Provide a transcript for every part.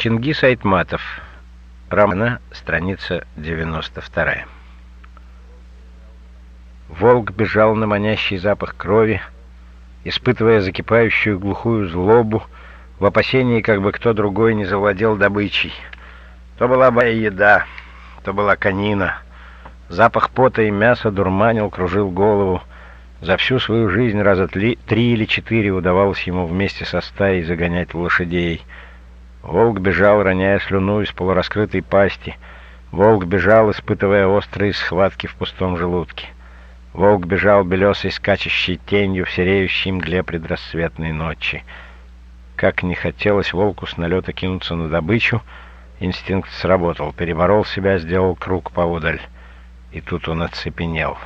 Чингис Айтматов. Романа, страница 92. Волк бежал на манящий запах крови, испытывая закипающую глухую злобу, в опасении, как бы кто другой не завладел добычей. То была моя еда, то была конина. Запах пота и мяса дурманил, кружил голову. За всю свою жизнь раза три, или четыре удавалось ему вместе со стаей загонять лошадей. Волк бежал, роняя слюну из полураскрытой пасти. Волк бежал, испытывая острые схватки в пустом желудке. Волк бежал белесой скачущей тенью в сереющей мгле предрассветной ночи. Как не хотелось волку с налета кинуться на добычу, инстинкт сработал, переборол себя, сделал круг поодаль. И тут он оцепенел.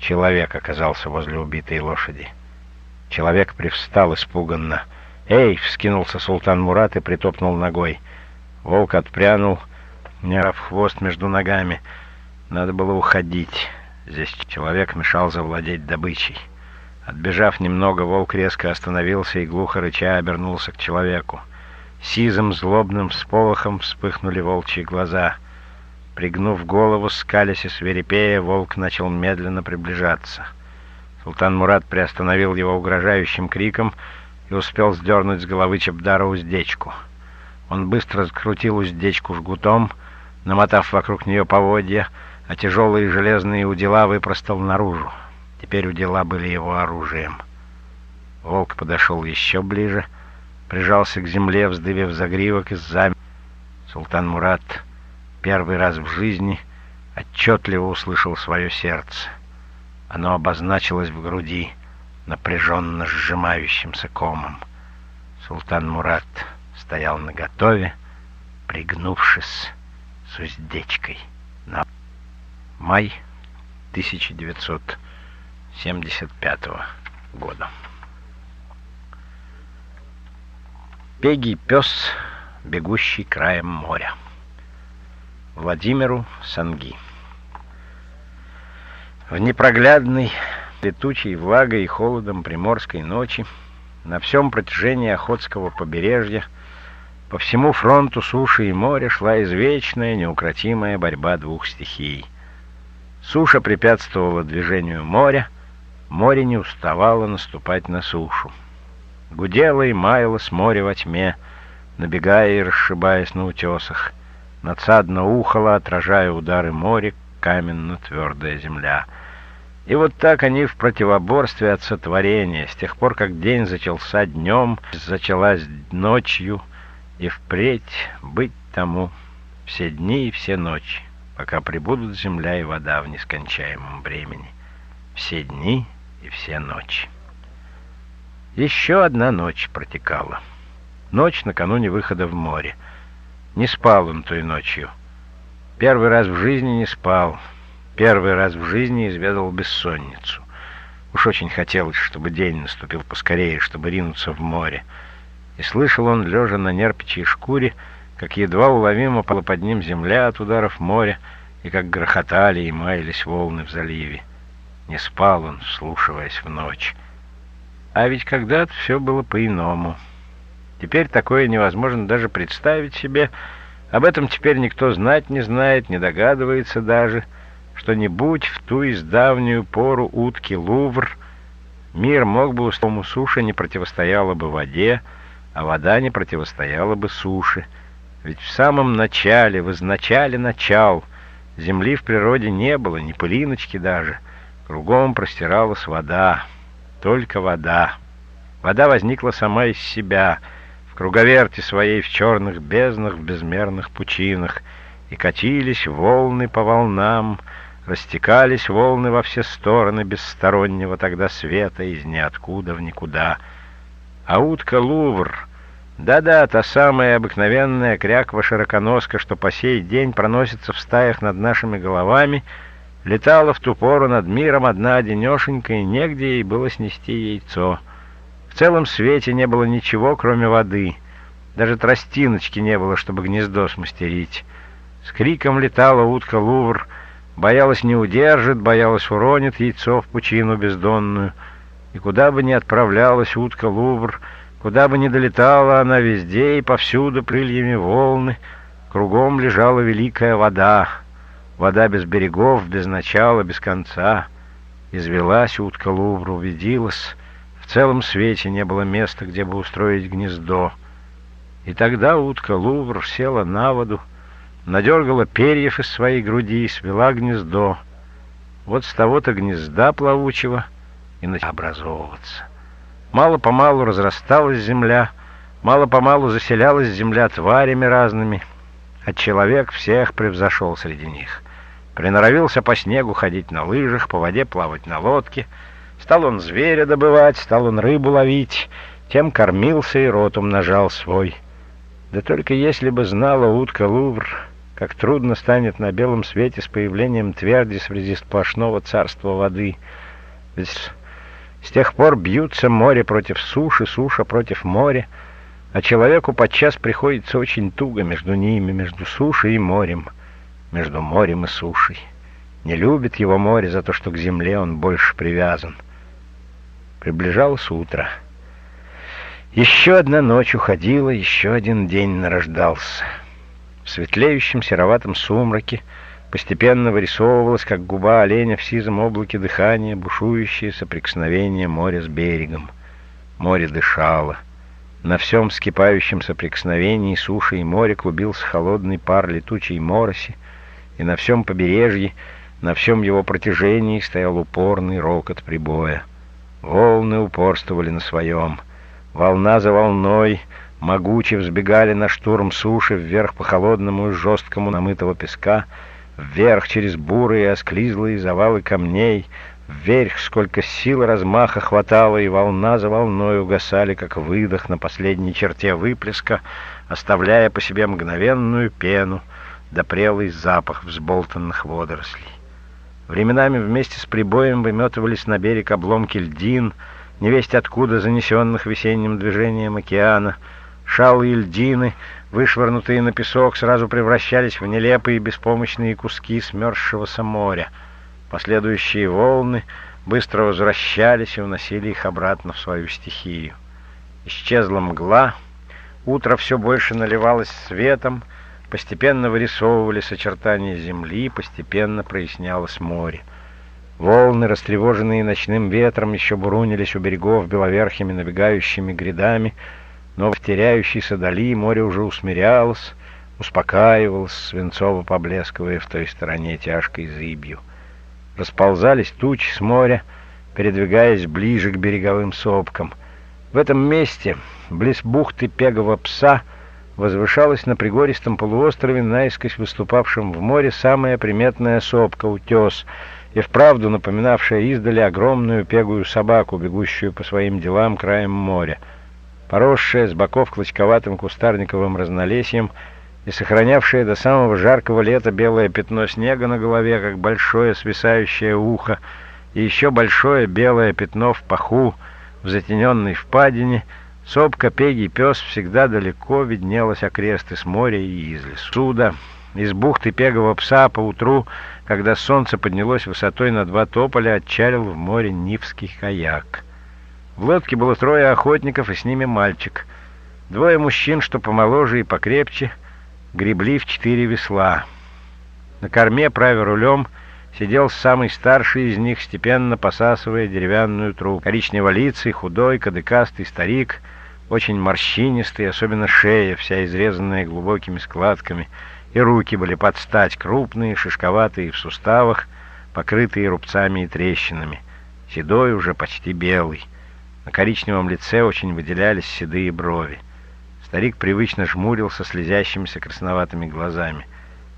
Человек оказался возле убитой лошади. Человек привстал испуганно. «Эй!» — вскинулся султан Мурат и притопнул ногой. Волк отпрянул, в хвост между ногами. Надо было уходить. Здесь человек мешал завладеть добычей. Отбежав немного, волк резко остановился и глухо рыча обернулся к человеку. Сизым злобным всполохом вспыхнули волчьи глаза. Пригнув голову, скалясь и свирепея, волк начал медленно приближаться. Султан Мурат приостановил его угрожающим криком и успел сдернуть с головы Чебдара уздечку. Он быстро скрутил уздечку жгутом, намотав вокруг нее поводья, а тяжелые железные удила выпростал наружу. Теперь удила были его оружием. Волк подошел еще ближе, прижался к земле, вздыбив загривок и замер. Султан Мурат первый раз в жизни отчетливо услышал свое сердце. Оно обозначилось в груди напряженно сжимающимся комом. Султан Мурат стоял наготове, пригнувшись с уздечкой на Май 1975 года. Пегий пес, бегущий краем моря. Владимиру Санги. В непроглядной, летучей влагой и холодом приморской ночи на всем протяжении Охотского побережья по всему фронту суши и моря шла извечная, неукротимая борьба двух стихий. Суша препятствовала движению моря, море не уставало наступать на сушу. Гудело и маялось море во тьме, набегая и расшибаясь на утесах. Надсадно ухало, отражая удары моря, каменно-твердая земля. И вот так они в противоборстве от сотворения, с тех пор, как день зачался днем, зачалась ночью, и впредь быть тому все дни и все ночи пока прибудут земля и вода в нескончаемом времени, все дни и все ночи. Еще одна ночь протекала. Ночь накануне выхода в море. Не спал он той ночью. Первый раз в жизни не спал. Первый раз в жизни изведал бессонницу. Уж очень хотелось, чтобы день наступил поскорее, чтобы ринуться в море. И слышал он, лежа на нерпичьей шкуре, как едва уловимо пала под ним земля от ударов моря, и как грохотали и маялись волны в заливе. Не спал он, вслушиваясь в ночь. А ведь когда-то все было по-иному. Теперь такое невозможно даже представить себе. Об этом теперь никто знать не знает, не догадывается даже, что не будь в ту издавнюю пору утки Лувр, мир мог бы устому суши не противостояла бы воде, а вода не противостояла бы суше — ведь в самом начале, в изначале начал, земли в природе не было, ни пылиночки даже. Кругом простиралась вода, только вода. Вода возникла сама из себя, в круговерте своей в черных безднах, в безмерных пучинах, и катились волны по волнам, растекались волны во все стороны бесстороннего тогда света из ниоткуда в никуда. А утка Лувр — да-да, та самая обыкновенная кряква-широконоска, что по сей день проносится в стаях над нашими головами, летала в ту пору над миром одна-одинешенька, и негде ей было снести яйцо. В целом свете не было ничего, кроме воды. Даже тростиночки не было, чтобы гнездо смастерить. С криком летала утка Лувр, боялась не удержит, боялась уронит яйцо в пучину бездонную. И куда бы ни отправлялась утка Лувр, Куда бы ни долетала она везде, и повсюду крыльями волны, кругом лежала великая вода. Вода без берегов, без начала, без конца. Извелась утка Лувру, увидилась. В целом свете не было места, где бы устроить гнездо. И тогда утка Лувр села на воду, надергала перьев из своей груди и свела гнездо. Вот с того-то гнезда плавучего и начала образовываться. Мало-помалу разрасталась земля, мало-помалу заселялась земля тварями разными, а человек всех превзошел среди них. Приноровился по снегу ходить на лыжах, по воде плавать на лодке. Стал он зверя добывать, стал он рыбу ловить, тем кормился и рот умножал свой. Да только если бы знала утка Лувр, как трудно станет на белом свете с появлением тверди среди сплошного царства воды. Ведь с тех пор бьются море против суши, суша против моря, а человеку подчас приходится очень туго между ними, между сушей и морем, между морем и сушей. Не любит его море за то, что к земле он больше привязан. Приближалось утро. Еще одна ночь уходила, еще один день нарождался. В светлеющем сероватом сумраке Постепенно вырисовывалось, как губа оленя в сизом облаке дыхания, бушующее соприкосновение моря с берегом. Море дышало. На всем скипающем соприкосновении суши и моря клубился холодный пар летучей мороси, и на всем побережье, на всем его протяжении стоял упорный рокот прибоя. Волны упорствовали на своем. Волна за волной могуче взбегали на штурм суши вверх по холодному и жесткому намытого песка — вверх через бурые осклизлые завалы камней, вверх, сколько сил размаха хватало, и волна за волной угасали, как выдох на последней черте выплеска, оставляя по себе мгновенную пену, да прелый запах взболтанных водорослей. Временами вместе с прибоем выметывались на берег обломки льдин, невесть откуда занесенных весенним движением океана, шалы и льдины — вышвырнутые на песок, сразу превращались в нелепые беспомощные куски смерзшегося моря. Последующие волны быстро возвращались и уносили их обратно в свою стихию. Исчезла мгла, утро все больше наливалось светом, постепенно вырисовывались очертания земли, постепенно прояснялось море. Волны, растревоженные ночным ветром, еще бурунились у берегов беловерхими набегающими грядами, но в теряющейся дали море уже усмирялось, успокаивалось, свинцово поблескивая в той стороне тяжкой зыбью. Расползались тучи с моря, передвигаясь ближе к береговым сопкам. В этом месте, близ бухты Пегого пса, возвышалась на пригористом полуострове, наискось выступавшем в море, самая приметная сопка — утес, и вправду напоминавшая издали огромную пегую собаку, бегущую по своим делам краем моря — поросшая с боков клочковатым кустарниковым разнолесьем и сохранявшая до самого жаркого лета белое пятно снега на голове, как большое свисающее ухо, и еще большое белое пятно в паху, в затененной впадине, сопка, пегий пес всегда далеко виднелась окресты с моря и из лесу. Суда, из бухты пегового пса поутру, когда солнце поднялось высотой на два тополя, отчалил в море Нивский каяк. В лодке было трое охотников, и с ними мальчик. Двое мужчин, что помоложе и покрепче, гребли в четыре весла. На корме, правя рулем, сидел самый старший из них, степенно посасывая деревянную трубку. Коричневолицый, худой, кадыкастый старик, очень морщинистый, особенно шея, вся изрезанная глубокими складками, и руки были под стать, крупные, шишковатые в суставах, покрытые рубцами и трещинами. Седой, уже почти белый. На коричневом лице очень выделялись седые брови. Старик привычно жмурился слезящимися красноватыми глазами.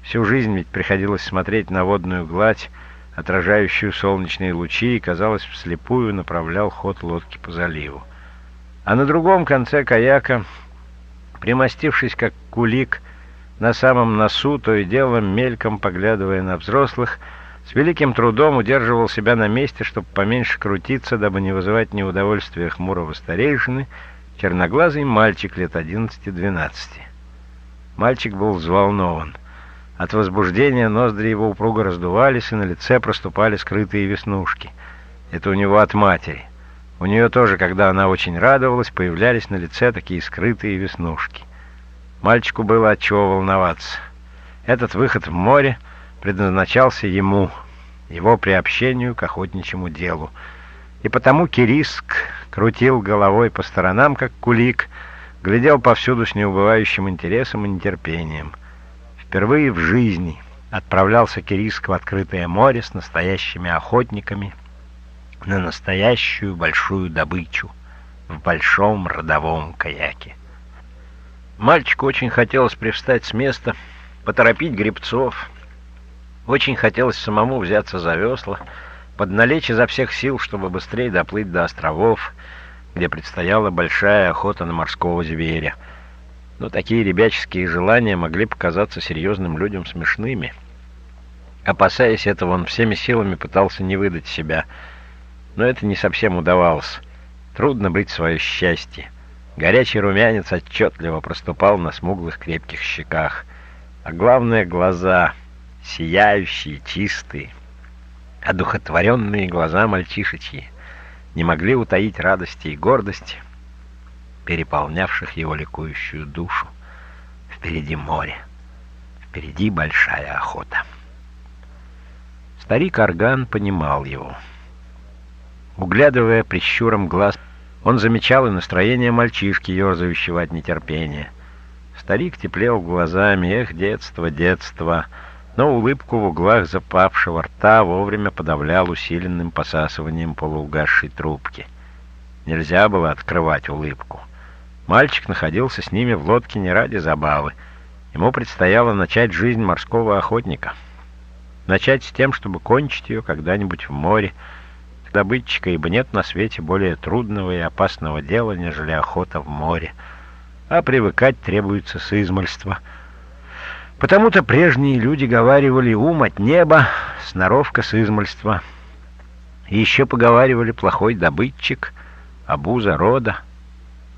Всю жизнь ведь приходилось смотреть на водную гладь, отражающую солнечные лучи, и, казалось, вслепую направлял ход лодки по заливу. А на другом конце каяка, примостившись как кулик, на самом носу, то и дело мельком поглядывая на взрослых, с великим трудом удерживал себя на месте, чтобы поменьше крутиться, дабы не вызывать неудовольствия хмурого старейшины, черноглазый мальчик лет 11-12. Мальчик был взволнован. От возбуждения ноздри его упруго раздувались, и на лице проступали скрытые веснушки. Это у него от матери. У нее тоже, когда она очень радовалась, появлялись на лице такие скрытые веснушки. Мальчику было от чего волноваться. Этот выход в море предназначался ему, его приобщению к охотничьему делу. И потому Кириск крутил головой по сторонам, как кулик, глядел повсюду с неубывающим интересом и нетерпением. Впервые в жизни отправлялся Кириск в открытое море с настоящими охотниками на настоящую большую добычу в большом родовом каяке. Мальчику очень хотелось привстать с места, поторопить гребцов. Очень хотелось самому взяться за весла, подналечь изо всех сил, чтобы быстрее доплыть до островов, где предстояла большая охота на морского зверя. Но такие ребяческие желания могли показаться серьезным людям смешными. Опасаясь этого, он всеми силами пытался не выдать себя, но это не совсем удавалось. Трудно быть свое счастье. Горячий румянец отчетливо проступал на смуглых крепких щеках. А главное — глаза, сияющие, чистые, одухотворенные глаза мальчишечьи не могли утаить радости и гордости, переполнявших его ликующую душу. Впереди море, впереди большая охота. Старик Орган понимал его. Углядывая прищуром глаз, он замечал и настроение мальчишки, ерзающего от нетерпения. Старик теплел глазами, эх, детство, детство, но улыбку в углах запавшего рта вовремя подавлял усиленным посасыванием полуугасшей трубки. Нельзя было открывать улыбку. Мальчик находился с ними в лодке не ради забавы. Ему предстояло начать жизнь морского охотника. Начать с тем, чтобы кончить ее когда-нибудь в море, добытчика, ибо нет на свете более трудного и опасного дела, нежели охота в море. А привыкать требуется с измольства — Потому-то прежние люди говаривали «ум от неба, сноровка с измольства». И еще поговаривали «плохой добытчик, обуза рода».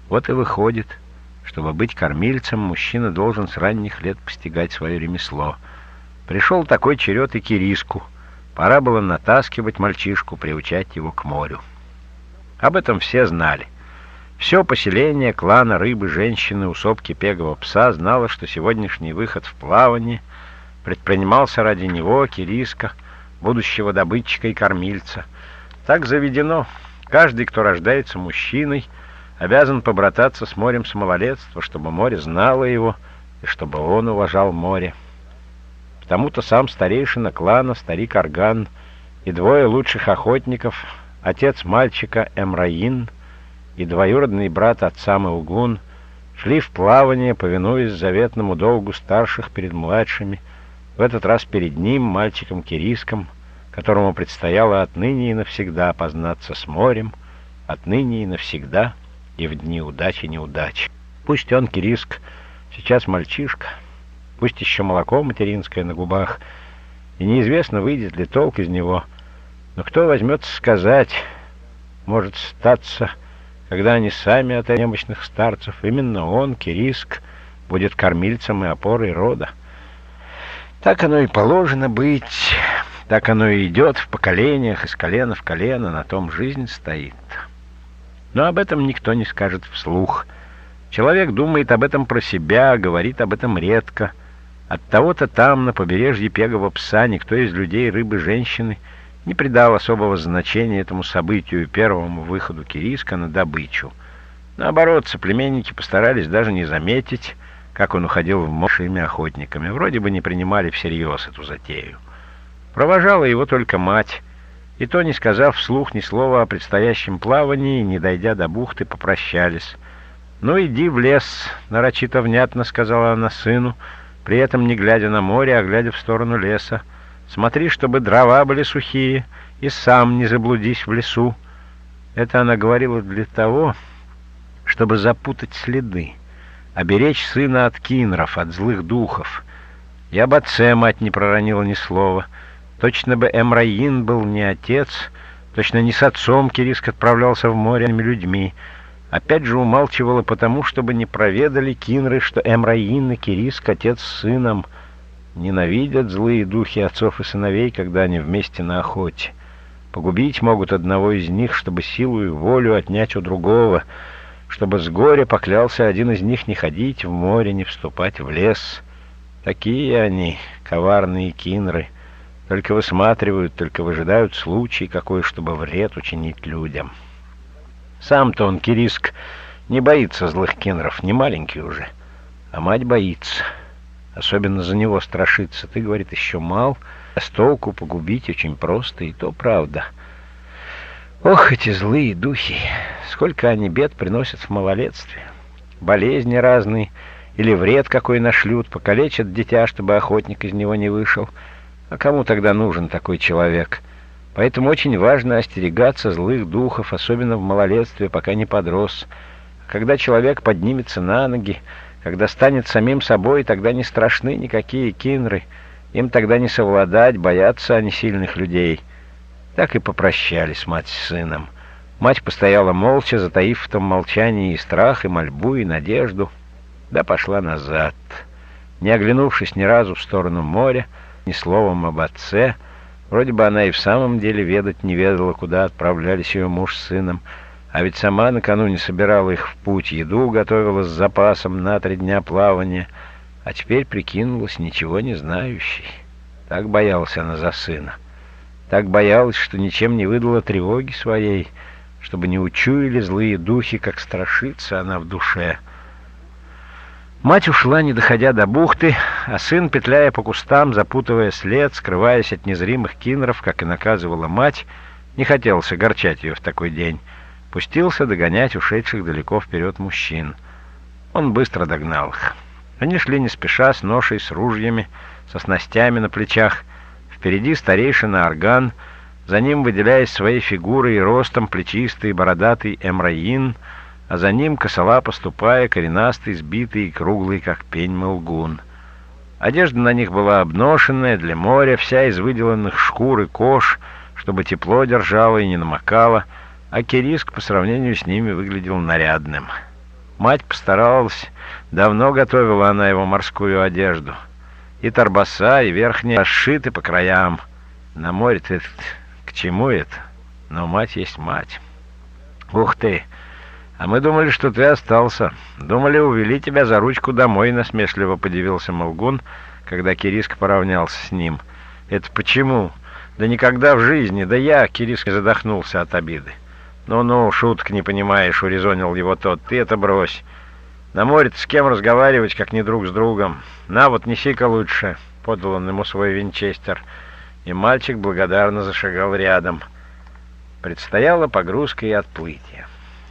Вот и выходит, чтобы быть кормильцем, мужчина должен с ранних лет постигать свое ремесло. Пришел такой черед и Кириску. Пора было натаскивать мальчишку, приучать его к морю. Об этом все знали. Все поселение клана рыбы, женщины, усопки пегого пса знало, что сегодняшний выход в плавание предпринимался ради него, Кириска, будущего добытчика и кормильца. Так заведено. Каждый, кто рождается мужчиной, обязан побрататься с морем с малолетства, чтобы море знало его и чтобы он уважал море. Потому-то сам старейшина клана, старик Арган и двое лучших охотников, отец мальчика Эмраин — и двоюродный брат отца Маугун шли в плавание, повинуясь заветному долгу старших перед младшими, в этот раз перед ним, мальчиком Кириском, которому предстояло отныне и навсегда познаться с морем, отныне и навсегда, и в дни удачи неудачи. Пусть он, Кириск, сейчас мальчишка, пусть еще молоко материнское на губах, и неизвестно, выйдет ли толк из него, но кто возьмется сказать, может статься когда они сами от немощных старцев, именно он, Кириск, будет кормильцем и опорой рода. Так оно и положено быть, так оно и идет в поколениях, из колена в колено, на том жизнь стоит. Но об этом никто не скажет вслух. Человек думает об этом про себя, говорит об этом редко. От того-то там, на побережье Пегого пса, никто из людей, рыбы, женщины — не придал особого значения этому событию и первому выходу Кириска на добычу. Наоборот, соплеменники постарались даже не заметить, как он уходил в мошими охотниками. Вроде бы не принимали всерьез эту затею. Провожала его только мать, и то, не сказав вслух ни слова о предстоящем плавании, не дойдя до бухты, попрощались. «Ну, иди в лес», — нарочито внятно сказала она сыну, при этом не глядя на море, а глядя в сторону леса. Смотри, чтобы дрова были сухие, и сам не заблудись в лесу. Это она говорила для того, чтобы запутать следы, оберечь сына от кинров, от злых духов. И об отце мать не проронила ни слова. Точно бы Эмраин был не отец, точно не с отцом Кириск отправлялся в море людьми. Опять же умалчивала потому, чтобы не проведали кинры, что Эмраин и Кириск отец с сыном — Ненавидят злые духи отцов и сыновей, когда они вместе на охоте. Погубить могут одного из них, чтобы силу и волю отнять у другого, чтобы с горя поклялся один из них не ходить в море, не вступать в лес. Такие они, коварные кинры, только высматривают, только выжидают случай какой, чтобы вред учинить людям. Сам-то он, Кириск, не боится злых кинров, не маленький уже, а мать боится. Особенно за него страшится. Ты, говорит, еще мал, — а с толку погубить очень просто, и то правда. Ох, эти злые духи! Сколько они бед приносят в малолетстве. Болезни разные, или вред какой нашлют, покалечат дитя, чтобы охотник из него не вышел. А кому тогда нужен такой человек? Поэтому очень важно остерегаться злых духов, особенно в малолетстве, пока не подрос. Когда человек поднимется на ноги, когда станет самим собой, тогда не страшны никакие кинры — им тогда не совладать, боятся они сильных людей. Так и попрощались мать с сыном. Мать постояла молча, затаив в том молчании и страх, и мольбу, и надежду, да пошла назад. Не оглянувшись ни разу в сторону моря, ни словом об отце, вроде бы она и в самом деле ведать не ведала, куда отправлялись ее муж с сыном, а ведь сама накануне собирала их в путь, еду готовила с запасом на три дня плавания — а теперь прикинулась ничего не знающей. Так боялась она за сына. Так боялась, что ничем не выдала тревоги своей, чтобы не учуяли злые духи, как страшится она в душе. Мать ушла, не доходя до бухты, а сын, петляя по кустам, запутывая след, скрываясь от незримых кинров, как и наказывала мать, не хотелось огорчать ее в такой день, пустился догонять ушедших далеко вперед мужчин. Он быстро догнал их. Они шли не спеша, с ношей, с ружьями, со снастями на плечах. Впереди старейшина Орган, за ним, выделяясь своей фигурой и ростом, плечистый бородатый Эмраин, а за ним косола поступая, коренастый, сбитый и круглый, как пень Мылгун. Одежда на них была обношенная, для моря, вся из выделанных шкур и кож, чтобы тепло держало и не намокало, а Кириск по сравнению с ними выглядел нарядным. Мать постаралась Давно готовила она его морскую одежду. И торбаса, и верхняя расшиты по краям. На море-то к чему это? Но мать есть мать. Ух ты! А мы думали, что ты остался. Думали, увели тебя за ручку домой, насмешливо подивился Молгун, когда Кириск поравнялся с ним. Это почему? Да никогда в жизни. Да я, Кириск, задохнулся от обиды. «Ну-ну, шуток не понимаешь», — урезонил его тот. «Ты это брось. На море-то с кем разговаривать, как не друг с другом? На вот, неси-ка лучше, — подал он ему свой винчестер. И мальчик благодарно зашагал рядом. Предстояла погрузка и отплытие.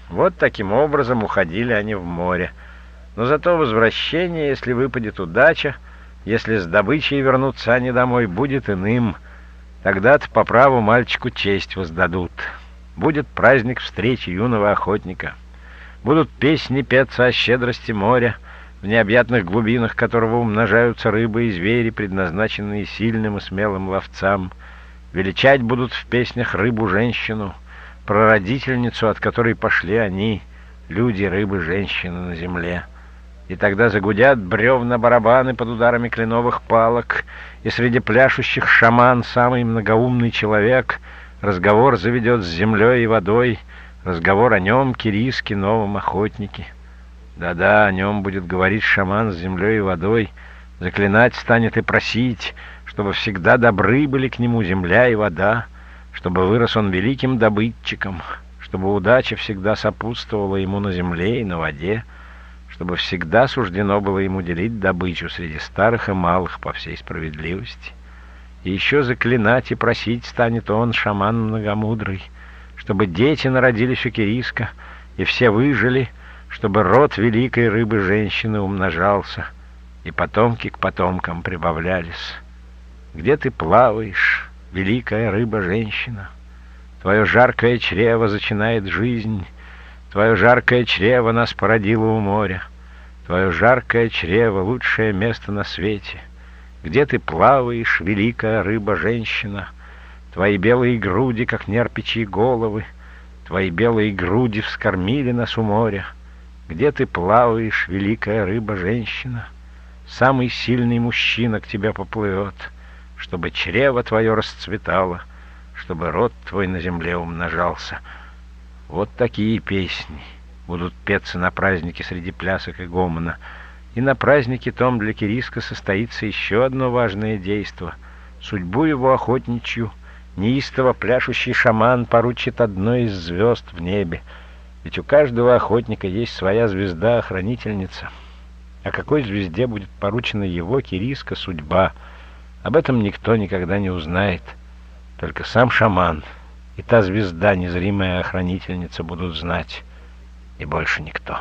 Вот таким образом уходили они в море. Но зато возвращение, если выпадет удача, если с добычей вернутся они домой, будет иным. Тогда-то по праву мальчику честь воздадут. Будет праздник встречи юного охотника. Будут песни петься о щедрости моря, в необъятных глубинах которого умножаются рыбы и звери, предназначенные сильным и смелым ловцам. Величать будут в песнях рыбу-женщину, прародительницу, от которой пошли они, люди, рыбы, женщины на земле. И тогда загудят бревна-барабаны под ударами кленовых палок, и среди пляшущих шаман самый многоумный человек разговор заведет с землей и водой — Разговор о нем, Кириске, новом охотнике. Да-да, о нем будет говорить шаман с землей и водой, заклинать станет и просить, чтобы всегда добры были к нему земля и вода, чтобы вырос он великим добытчиком, чтобы удача всегда сопутствовала ему на земле и на воде, чтобы всегда суждено было ему делить добычу среди старых и малых по всей справедливости. Еще заклинать и просить станет он, шаман многомудрый, чтобы дети народились у Кириска, и все выжили, чтобы род великой рыбы-женщины умножался, и потомки к потомкам прибавлялись. Где ты плаваешь, великая рыба-женщина? Твое жаркое чрево зачинает жизнь, Твое жаркое чрево нас породило у моря, Твое жаркое чрево — лучшее место на свете. Где ты плаваешь, великая рыба-женщина? Твои белые груди, как нерпичьи головы, Твои белые груди вскормили нас у моря. Где ты плаваешь, великая рыба-женщина? Самый сильный мужчина к тебе поплывет, Чтобы чрево твое расцветало, чтобы род твой на земле умножался. Вот такие песни будут петься на празднике среди плясок и гомона. И на празднике том для Кириска состоится еще одно важное действо. Судьбу его охотничью неистово пляшущий шаман поручит одной из звезд в небе. Ведь у каждого охотника есть своя звезда-охранительница. А какой звезде будет поручена его, Кириска, судьба? Об этом никто никогда не узнает. Только сам шаман и та звезда, незримая охранительница, будут знать. И больше никто.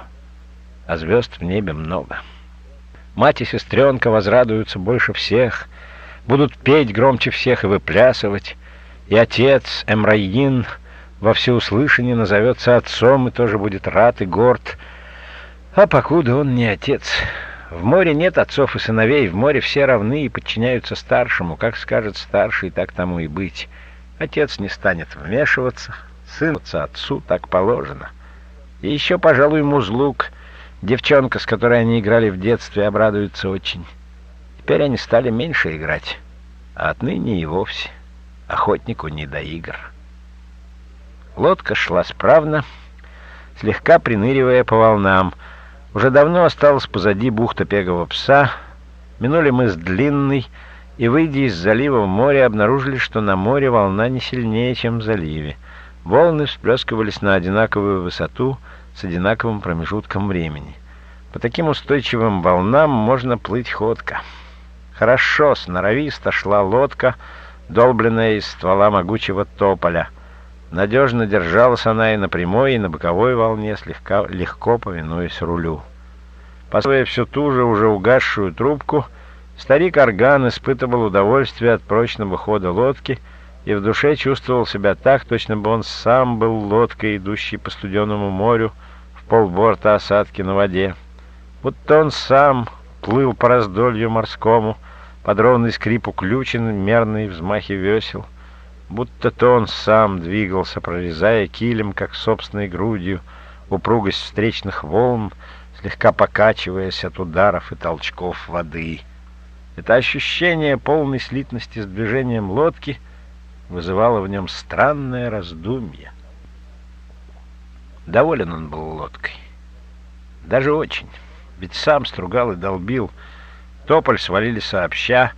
А звезд в небе много. Мать и сестренка возрадуются больше всех, будут петь громче всех и выплясывать. И отец Эмраин во всеуслышание назовется отцом и тоже будет рад и горд. А покуда он не отец. В море нет отцов и сыновей, в море все равны и подчиняются старшему. Как скажет старший, так тому и быть. Отец не станет вмешиваться, сын отцу так положено. И еще, пожалуй, Музлук — Девчонка, с которой они играли в детстве, обрадуется очень. Теперь они стали меньше играть, а отныне и вовсе охотнику не до игр. Лодка шла справно, слегка приныривая по волнам. Уже давно осталась позади бухта Пегового пса. Минули мы с длинной, и, выйдя из залива в море, обнаружили, что на море волна не сильнее, чем в заливе. Волны всплескивались на одинаковую высоту — с одинаковым промежутком времени. По таким устойчивым волнам можно плыть ходко. Хорошо, сноровисто шла лодка, долбленная из ствола могучего тополя. Надежно держалась она и на прямой, и на боковой волне, слегка легко повинуясь рулю. Посвоя всю ту же уже угасшую трубку, старик Орган испытывал удовольствие от прочного хода лодки и в душе чувствовал себя так, точно бы он сам был лодкой, идущей по студеному морю, полборта осадки на воде. Будто он сам плыл по раздолью морскому, под ровный скрип уключен, мерные взмахи весел. Будто то он сам двигался, прорезая килем, как собственной грудью, упругость встречных волн, слегка покачиваясь от ударов и толчков воды. Это ощущение полной слитности с движением лодки вызывало в нем странное раздумье. Доволен он был лодкой. Даже очень. Ведь сам стругал и долбил. Тополь свалили сообща.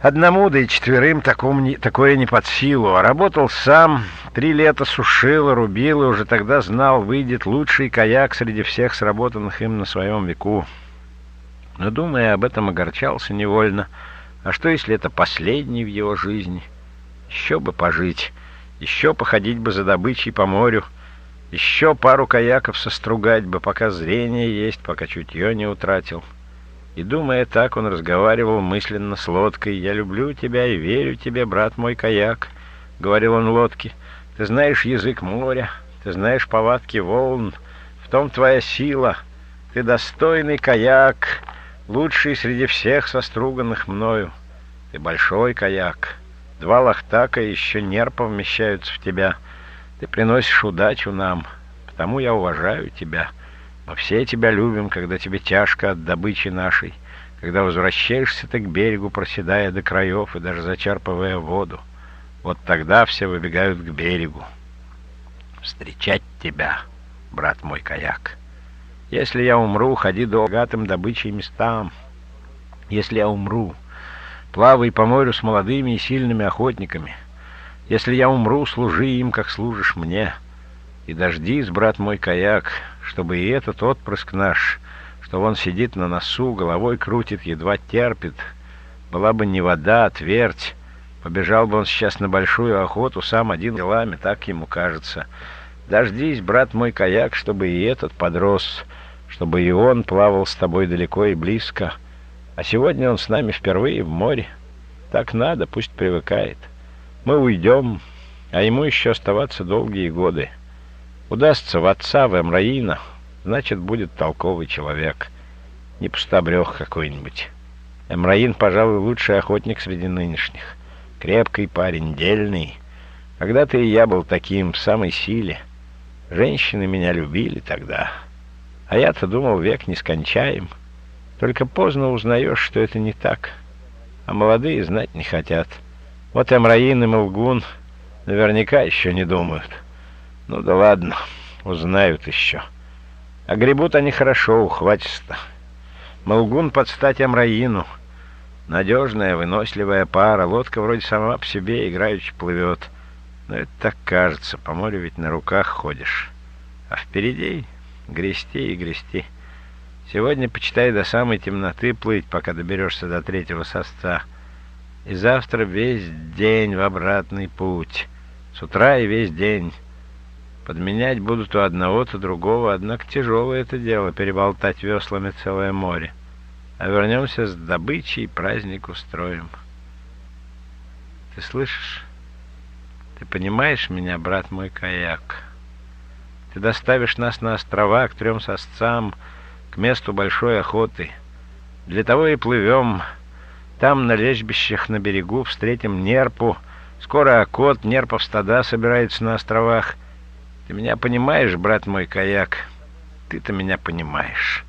Одному, да и четверым такому не, такое не под силу. А работал сам, три лета сушил, рубил, и уже тогда знал, выйдет лучший каяк среди всех сработанных им на своем веку. Но, думая об этом, огорчался невольно. А что, если это последний в его жизни? Еще бы пожить, еще походить бы за добычей по морю — еще пару каяков состругать бы, пока зрение есть, пока чутье не утратил. И, думая так, он разговаривал мысленно с лодкой. «Я люблю тебя и верю тебе, брат мой каяк», — говорил он лодке. «Ты знаешь язык моря, ты знаешь повадки волн, в том твоя сила. Ты достойный каяк, лучший среди всех соструганных мною. Ты большой каяк, два лохтака еще нерпа вмещаются в тебя». Ты приносишь удачу нам, потому я уважаю тебя. Мы все тебя любим, когда тебе тяжко от добычи нашей, когда возвращаешься ты к берегу, проседая до краев и даже зачерпывая воду. Вот тогда все выбегают к берегу. Встречать тебя, брат мой каяк. Если я умру, ходи долгатым добычей местам. Если я умру, плавай по морю с молодыми и сильными охотниками — если я умру, служи им, как служишь мне. И дождись, брат мой, каяк, чтобы и этот отпрыск наш, что он сидит на носу, головой крутит, едва терпит. Была бы не вода, а твердь. Побежал бы он сейчас на большую охоту, сам один делами, так ему кажется. Дождись, брат мой, каяк, чтобы и этот подрос, чтобы и он плавал с тобой далеко и близко. А сегодня он с нами впервые в море. Так надо, пусть привыкает». Мы уйдем, а ему еще оставаться долгие годы. Удастся в отца, в Эмраина, значит, будет толковый человек. Не пустобрех какой-нибудь. Эмраин, пожалуй, лучший охотник среди нынешних. Крепкий парень, дельный. Когда-то и я был таким, в самой силе. Женщины меня любили тогда. А я-то думал, век нескончаем. Только поздно узнаешь, что это не так. А молодые знать не хотят. Вот Эмраин и Мылгун Наверняка еще не думают. Ну да ладно, узнают еще. А гребут они хорошо, ухватисто. Молгун под стать Амраину. Надежная, выносливая пара. Лодка вроде сама по себе играючи плывет. Но это так кажется. По морю ведь на руках ходишь. А впереди грести и грести. Сегодня, почитай, до самой темноты плыть, пока доберешься до третьего сосца. И завтра весь день в обратный путь. С утра и весь день. Подменять будут у одного, то другого, однако тяжелое это дело, переболтать веслами целое море. А вернемся с добычей и праздник устроим. Ты слышишь? Ты понимаешь меня, брат мой каяк? Ты доставишь нас на острова, к трем сосцам, к месту большой охоты. Для того и плывем. Там, на лежбищах на берегу, встретим нерпу. Скоро окот, нерпов стада собирается на островах — ты меня понимаешь, брат мой каяк? Ты-то меня понимаешь.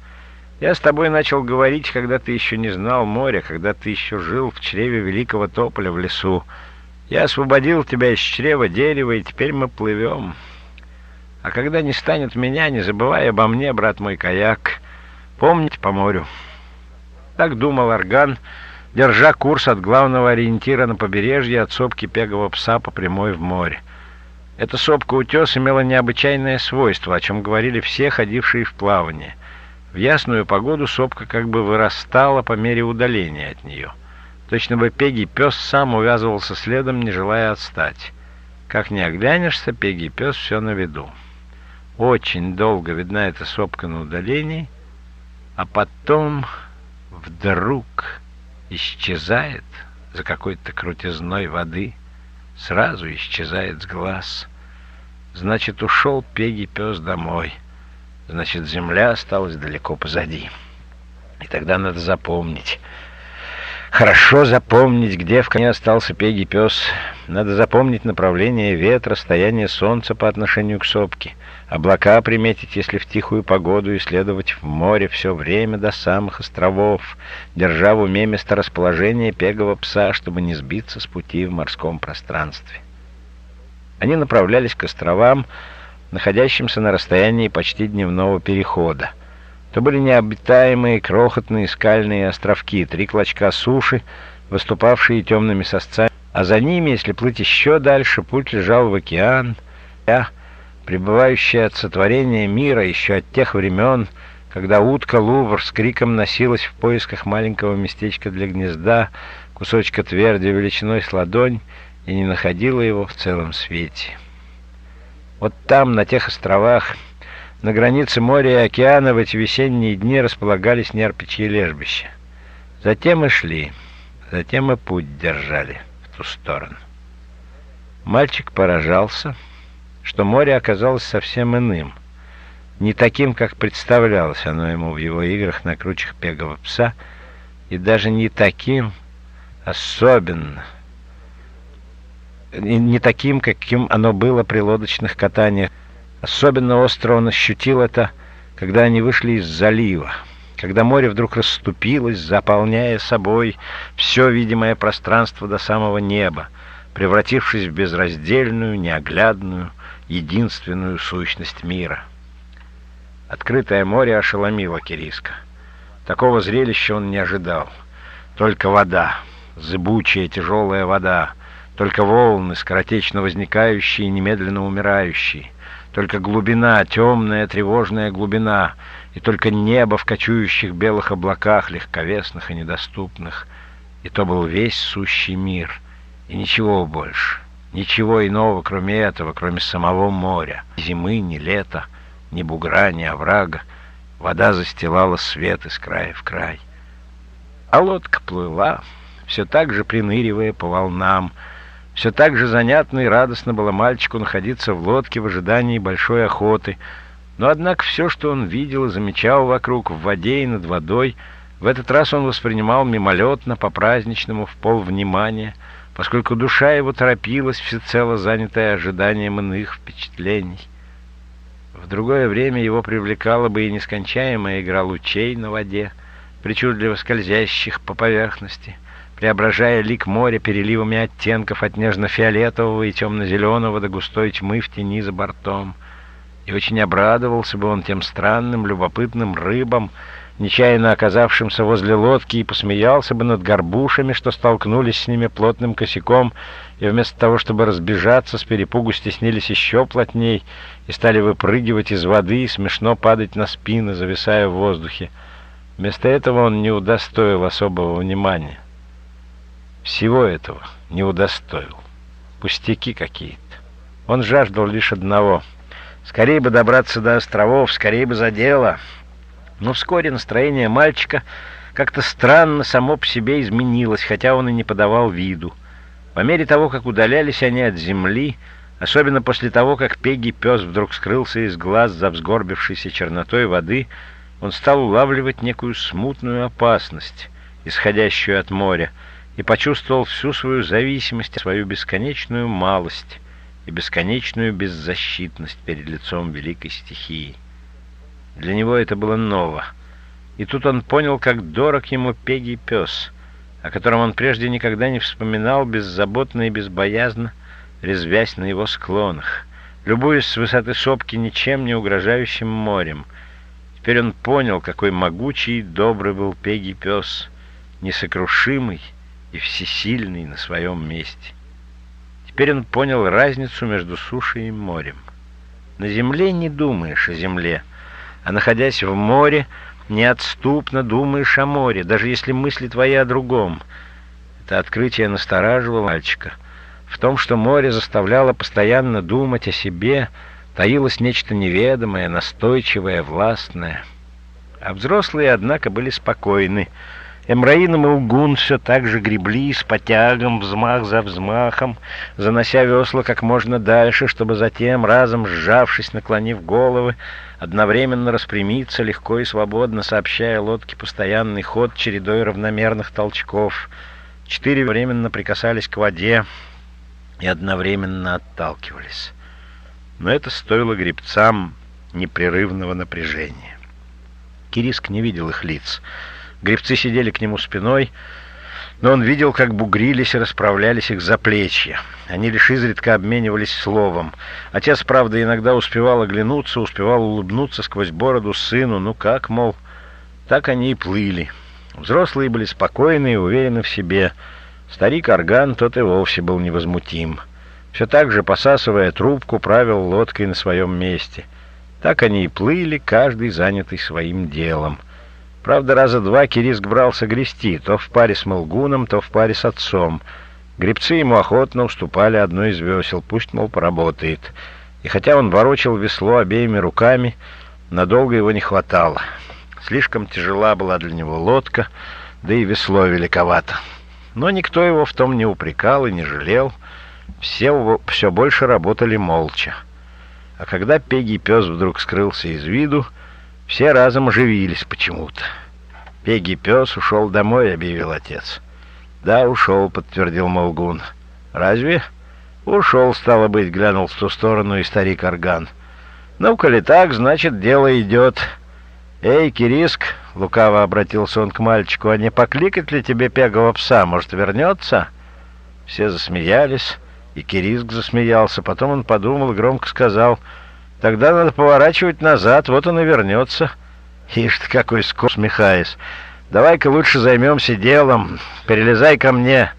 Я с тобой начал говорить, когда ты еще не знал моря, когда ты еще жил в чреве великого тополя в лесу. Я освободил тебя из чрева дерева, и теперь мы плывем. А когда не станет меня, не забывай обо мне, брат мой каяк. Помнить по морю. Так думал Орган, держа курс от главного ориентира на побережье от сопки пегового пса по прямой в море. Эта сопка-утес имела необычайное свойство, о чем говорили все, ходившие в плавание. В ясную погоду сопка как бы вырастала по мере удаления от нее. Точно бы Пеги пес сам увязывался следом, не желая отстать. Как не оглянешься, Пеги пес все на виду. Очень долго видна эта сопка на удалении, а потом вдруг исчезает за какой-то крутизной воды — сразу исчезает с глаз. Значит, ушел Пеги пес домой. Значит, земля осталась далеко позади. И тогда надо запомнить. Хорошо запомнить, где в коне остался Пеги пес. Надо запомнить направление ветра, стояние солнца по отношению к сопке. Облака приметить, если в тихую погоду, исследовать в море все время до самых островов, держа в уме месторасположение пегого пса, чтобы не сбиться с пути в морском пространстве. Они направлялись к островам, находящимся на расстоянии почти дневного перехода. То были необитаемые крохотные скальные островки, три клочка суши, выступавшие темными сосцами, а за ними, если плыть еще дальше, путь лежал в океан, я пребывающая от сотворения мира еще от тех времен, когда утка Лувр с криком носилась в поисках маленького местечка для гнезда, кусочка тверди величиной с ладонь, и не находила его в целом свете. Вот там, на тех островах, на границе моря и океана в эти весенние дни располагались нерпичьи лежбища. Затем мы шли, затем мы путь держали в ту сторону. Мальчик поражался — что море оказалось совсем иным. Не таким, как представлялось оно ему в его играх на кручах пегого пса, и даже не таким особенно, не таким, каким оно было при лодочных катаниях. Особенно остро он ощутил это, когда они вышли из залива, когда море вдруг расступилось, заполняя собой все видимое пространство до самого неба, превратившись в безраздельную, неоглядную, единственную сущность мира. Открытое море ошеломило Кириска. Такого зрелища он не ожидал. Только вода, зыбучая тяжелая вода, только волны, скоротечно возникающие и немедленно умирающие, только глубина, темная тревожная глубина, и только небо в кочующих белых облаках, легковесных и недоступных. И то был весь сущий мир, и ничего больше. Ничего иного, кроме этого, кроме самого моря. Ни зимы, ни лета, ни бугра, ни оврага. Вода застилала свет из края в край. А лодка плыла, все так же приныривая по волнам. Все так же занятно и радостно было мальчику находиться в лодке в ожидании большой охоты. Но, однако, все, что он видел и замечал вокруг, в воде и над водой, в этот раз он воспринимал мимолетно, по-праздничному, в пол внимания — поскольку душа его торопилась, всецело занятая ожиданием иных впечатлений. В другое время его привлекала бы и нескончаемая игра лучей на воде, причудливо скользящих по поверхности, преображая лик моря переливами оттенков от нежно-фиолетового и темно-зеленого до густой тьмы в тени за бортом. И очень обрадовался бы он тем странным, любопытным рыбам, нечаянно оказавшимся возле лодки, и посмеялся бы над горбушами, что столкнулись с ними плотным косяком, и вместо того, чтобы разбежаться, с перепугу стеснились еще плотней и стали выпрыгивать из воды и смешно падать на спины, зависая в воздухе. Вместо этого он не удостоил особого внимания. Всего этого не удостоил. Пустяки какие-то. Он жаждал лишь одного. Скорее бы добраться до островов, скорее бы за дело. Но вскоре настроение мальчика как-то странно само по себе изменилось, хотя он и не подавал виду. По мере того, как удалялись они от земли, особенно после того, как Пегги пес вдруг скрылся из глаз за взгорбившейся чернотой воды, он стал улавливать некую смутную опасность, исходящую от моря, и почувствовал всю свою зависимость, свою бесконечную малость и бесконечную беззащитность перед лицом великой стихии. Для него это было ново. И тут он понял, как дорог ему Пеги пес, о котором он прежде никогда не вспоминал беззаботно и безбоязно, резвясь на его склонах, любуясь с высоты сопки ничем не угрожающим морем. Теперь он понял, какой могучий и добрый был Пеги пес, несокрушимый и всесильный на своем месте. Теперь он понял разницу между сушей и морем. На земле не думаешь о земле — а находясь в море, неотступно думаешь о море, даже если мысли твои о другом. Это открытие настораживало мальчика. В том, что море заставляло постоянно думать о себе, таилось нечто неведомое, настойчивое, властное. А взрослые, однако, были спокойны. Эмраином и Угун все так же гребли с потягом, взмах за взмахом, занося весла как можно дальше, чтобы затем, разом сжавшись, наклонив головы, одновременно распрямиться легко и свободно, сообщая лодке постоянный ход чередой равномерных толчков. Четыре временно прикасались к воде и одновременно отталкивались. Но это стоило гребцам непрерывного напряжения. Кириск не видел их лиц. Гребцы сидели к нему спиной, но он видел, как бугрились и расправлялись их заплечья. Они лишь изредка обменивались словом. Отец, правда, иногда успевал оглянуться, успевал улыбнуться сквозь бороду сыну. Ну как, мол, так они и плыли. Взрослые были спокойны и уверены в себе. Старик Орган тот и вовсе был невозмутим. Все так же, посасывая трубку, правил лодкой на своем месте. Так они и плыли, каждый занятый своим делом. Правда, раза два Кириск брался грести, то в паре с Молгуном, то в паре с отцом. Гребцы ему охотно уступали одно из весел, пусть, мол, поработает. И хотя он ворочал весло обеими руками, надолго его не хватало. Слишком тяжела была для него лодка, да и весло великовато. Но никто его в том не упрекал и не жалел. Все, все больше работали молча. А когда Пегий пес вдруг скрылся из виду, все разом оживились почему-то. «Пеги пес ушел домой», — объявил отец. «Да, ушел», — подтвердил Молгун. «Разве?» «Ушел, стало быть», — глянул в ту сторону и старик Орган. «Ну, коли так, значит, дело идет». «Эй, Кириск!» — лукаво обратился он к мальчику. «А не покликать ли тебе пегого пса? Может, вернется?» Все засмеялись, и Кириск засмеялся. Потом он подумал громко сказал... Тогда надо поворачивать назад, вот он и вернется. Ишь ты какой скоро смехаясь. Давай-ка лучше займемся делом. Перелезай ко мне.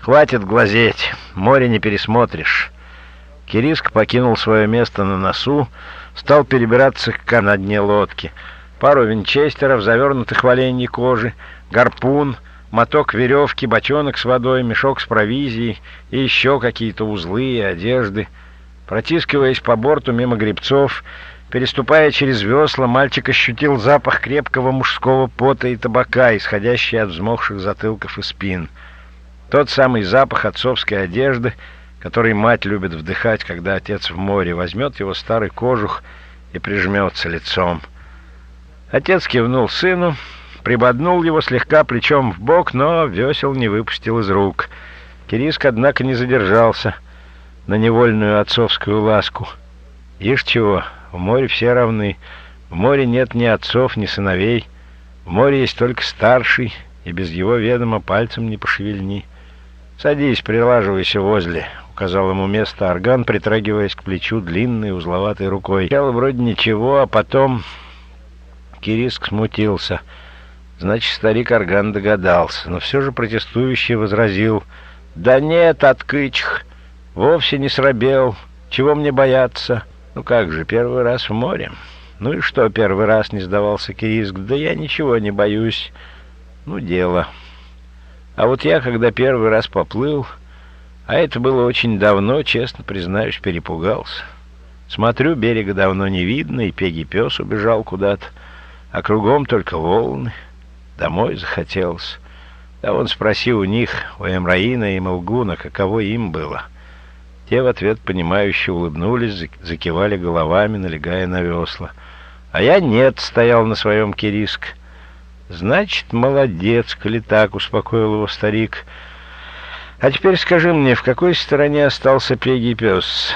Хватит глазеть, море не пересмотришь. Кириск покинул свое место на носу, стал перебираться к на дне лодки. Пару винчестеров, завернутых в оленьей кожи, гарпун, моток веревки, бочонок с водой, мешок с провизией и еще какие-то узлы и одежды — Протискиваясь по борту мимо гребцов, переступая через весла, мальчик ощутил запах крепкого мужского пота и табака, исходящий от взмокших затылков и спин. Тот самый запах отцовской одежды, который мать любит вдыхать, когда отец в море, возьмет его старый кожух и прижмется лицом. Отец кивнул сыну, прибоднул его слегка плечом в бок, но весел не выпустил из рук. Кириск, однако, не задержался — на невольную отцовскую ласку. Ишь чего, в море все равны. В море нет ни отцов, ни сыновей. В море есть только старший и без его ведома пальцем не пошевельни. «Садись, прилаживайся возле», — указал ему место орган, притрагиваясь к плечу длинной узловатой рукой. Сначала вроде ничего, а потом... Кириск смутился. Значит, старик орган догадался, но все же протестующий возразил. «Да нет, откычх, вовсе не срабел. Чего мне бояться? Ну как же, первый раз в море». «Ну и что первый раз не сдавался Кириск? Да я ничего не боюсь. Ну, дело». А вот я, когда первый раз поплыл, а это было очень давно, честно признаюсь, перепугался. Смотрю, берега давно не видно, и пеги пес убежал куда-то, а кругом только волны. Домой захотелось. Да он спросил у них, у Эмраина и Малгуна, каково им было. Те в ответ понимающе улыбнулись, закивали головами, налегая на весла. А я нет, стоял на своем кириск. «Значит, молодец, коли так», — успокоил его старик. «А теперь скажи мне, в какой стороне остался пегий пес?»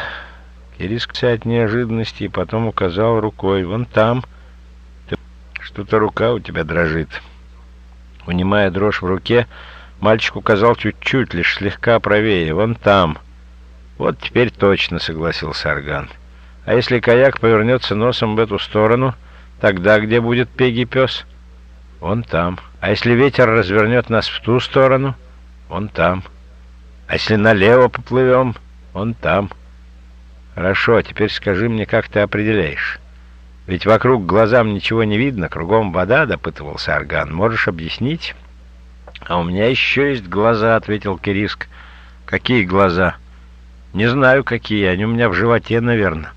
Кирискся от неожиданности и потом указал рукой. «Вон там». «Что-то рука у тебя дрожит». Унимая дрожь в руке, мальчик указал чуть-чуть, лишь слегка правее. «Вон там». «Вот теперь точно», — согласился Арган. «А если каяк повернется носом в эту сторону, тогда где будет пегий пес?» Он там. А если ветер развернет нас в ту сторону? Он там. А если налево поплывем? Он там. Хорошо, теперь скажи мне, как ты определяешь? Ведь вокруг глазам ничего не видно, кругом вода, допытывался Арган. Можешь объяснить? А у меня еще есть глаза, ответил Кириск. Какие глаза? Не знаю, какие. Они у меня в животе, наверное.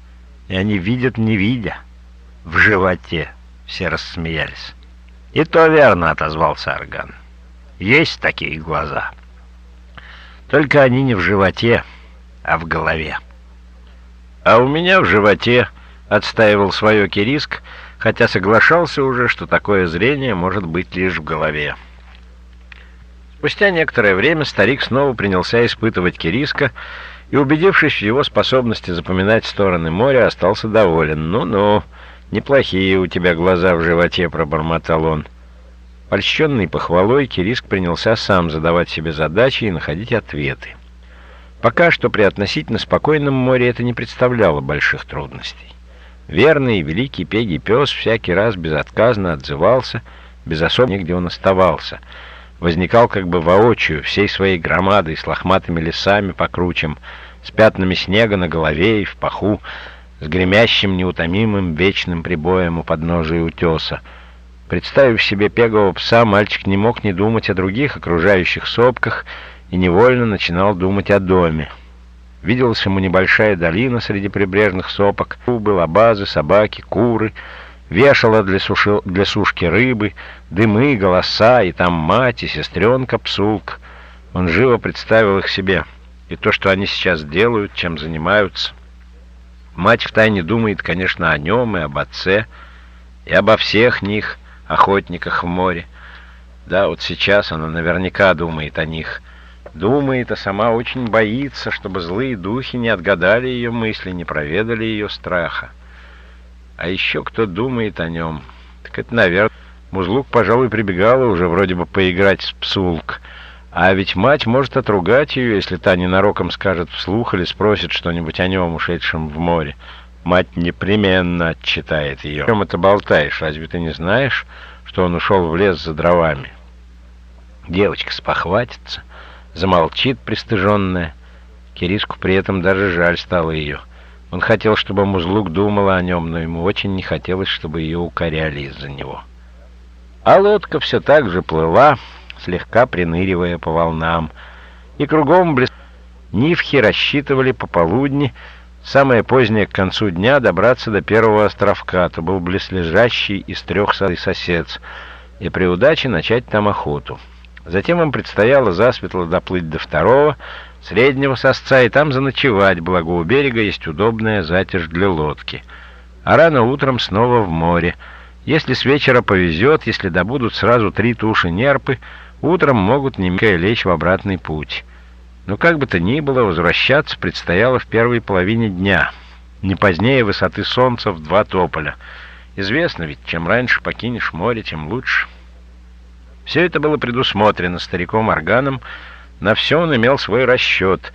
И они видят, не видя. В животе. Все рассмеялись. «И то верно», — отозвался Арган. «Есть такие глаза. Только они не в животе, а в голове». «А у меня в животе», — отстаивал свое Кириск, хотя соглашался уже, что такое зрение может быть лишь в голове. Спустя некоторое время старик снова принялся испытывать Кириска, и, убедившись в его способности запоминать стороны моря, остался доволен. «Ну-ну», «Неплохие у тебя глаза в животе», — пробормотал он. Польщенный похвалой, Кириск принялся сам задавать себе задачи и находить ответы. Пока что при относительно спокойном море это не представляло больших трудностей. Верный и великий Пеги пес всякий раз безотказно отзывался, без особо нигде он оставался. Возникал как бы воочию, всей своей громадой, с лохматыми лесами по кручам, с пятнами снега на голове и в паху, с гремящим неутомимым вечным прибоем у подножия утеса. Представив себе пегового пса, мальчик не мог не думать о других окружающих сопках и невольно начинал думать о доме. Виделась ему небольшая долина среди прибрежных сопок, кубы, лабазы, собаки, куры, вешала для, суши, для сушки рыбы, дымы, голоса, и там мать, и сестренка, псулк. Он живо представил их себе, и то, что они сейчас делают, чем занимаются. Мать втайне думает, конечно, о нем и об отце, и обо всех них, охотниках в море. Да, вот сейчас она наверняка думает о них. Думает, а сама очень боится, чтобы злые духи не отгадали ее мысли, не проведали ее страха. А еще кто думает о нем? Так это, наверное, Музлук, пожалуй, прибегала уже вроде бы поиграть с Псулк — а ведь мать может отругать ее, если та ненароком скажет вслух или спросит что-нибудь о нем, ушедшем в море. Мать непременно отчитает ее. Чем это болтаешь? Разве ты не знаешь, что он ушел в лес за дровами? Девочка спохватится, замолчит пристыженная. Кириску при этом даже жаль стало ее. Он хотел, чтобы Музлук думала о нем, но ему очень не хотелось, чтобы ее укоряли из-за него. А лодка все так же плыла, слегка приныривая по волнам. И кругом блес... Нивхи рассчитывали пополудни, самое позднее к концу дня, добраться до первого островка, то был близлежащий из трех сосед, и при удаче начать там охоту. Затем им предстояло засветло доплыть до второго, среднего сосца, и там заночевать, благо у берега есть удобная затяжь для лодки. А рано утром снова в море. Если с вечера повезет, если добудут сразу три туши нерпы, Утром могут немного лечь в обратный путь. Но как бы то ни было, возвращаться предстояло в первой половине дня, не позднее высоты солнца в два тополя. Известно ведь, чем раньше покинешь море, тем лучше. Все это было предусмотрено стариком Органом, на все он имел свой расчет,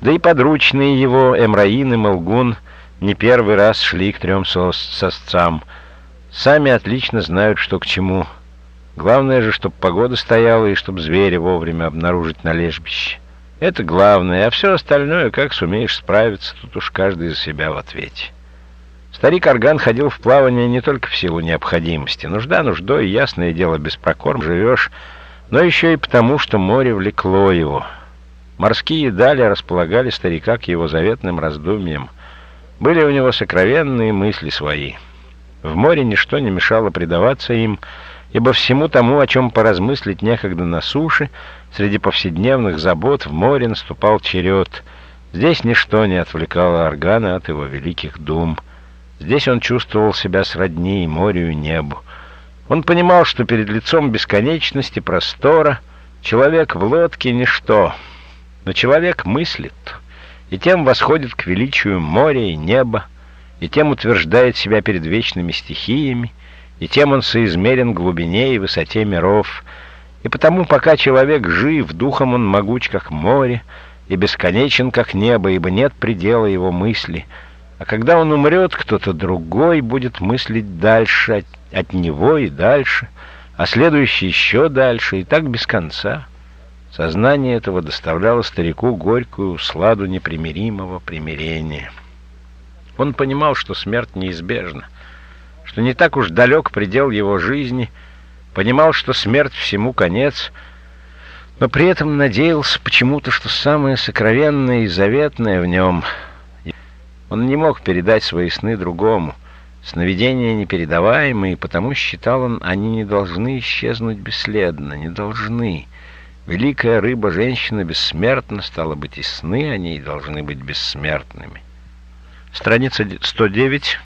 да и подручные его, Эмраин и Молгун, не первый раз шли к трем сосцам. Сами отлично знают, что к чему. Главное же, чтобы погода стояла и чтобы зверя вовремя обнаружить на лежбище. Это главное, а все остальное, как сумеешь справиться, тут уж каждый за себя в ответе. Старик Орган ходил в плавание не только в силу необходимости. Нужда нуждой, ясное дело, без прокорм живешь, но еще и потому, что море влекло его. Морские дали располагали старика к его заветным раздумьям. Были у него сокровенные мысли свои. В море ничто не мешало предаваться им, ибо всему тому, о чем поразмыслить некогда на суше, среди повседневных забот в море наступал черед. Здесь ничто не отвлекало Органа от его великих дум — Здесь он чувствовал себя сродни морю и небу. Он понимал, что перед лицом бесконечности простора человек в лодке — ничто, но человек мыслит, и тем восходит к величию моря и неба, и тем утверждает себя перед вечными стихиями, и тем он соизмерен глубине и высоте миров, и потому, пока человек жив, духом он могуч, как море, и бесконечен, как небо, ибо нет предела его мысли — а когда он умрет, кто-то другой будет мыслить дальше от, от него и дальше, а следующий еще дальше, и так без конца. Сознание этого доставляло старику горькую сладу непримиримого примирения. Он понимал, что смерть неизбежна, что не так уж далек предел его жизни, понимал, что смерть всему конец, но при этом надеялся почему-то, что самое сокровенное и заветное в нем — он не мог передать свои сны другому. Сновидения непередаваемые, потому считал он, они не должны исчезнуть бесследно, не должны. Великая рыба-женщина бессмертна, стало быть, и сны о ней должны быть бессмертными. Страница 109.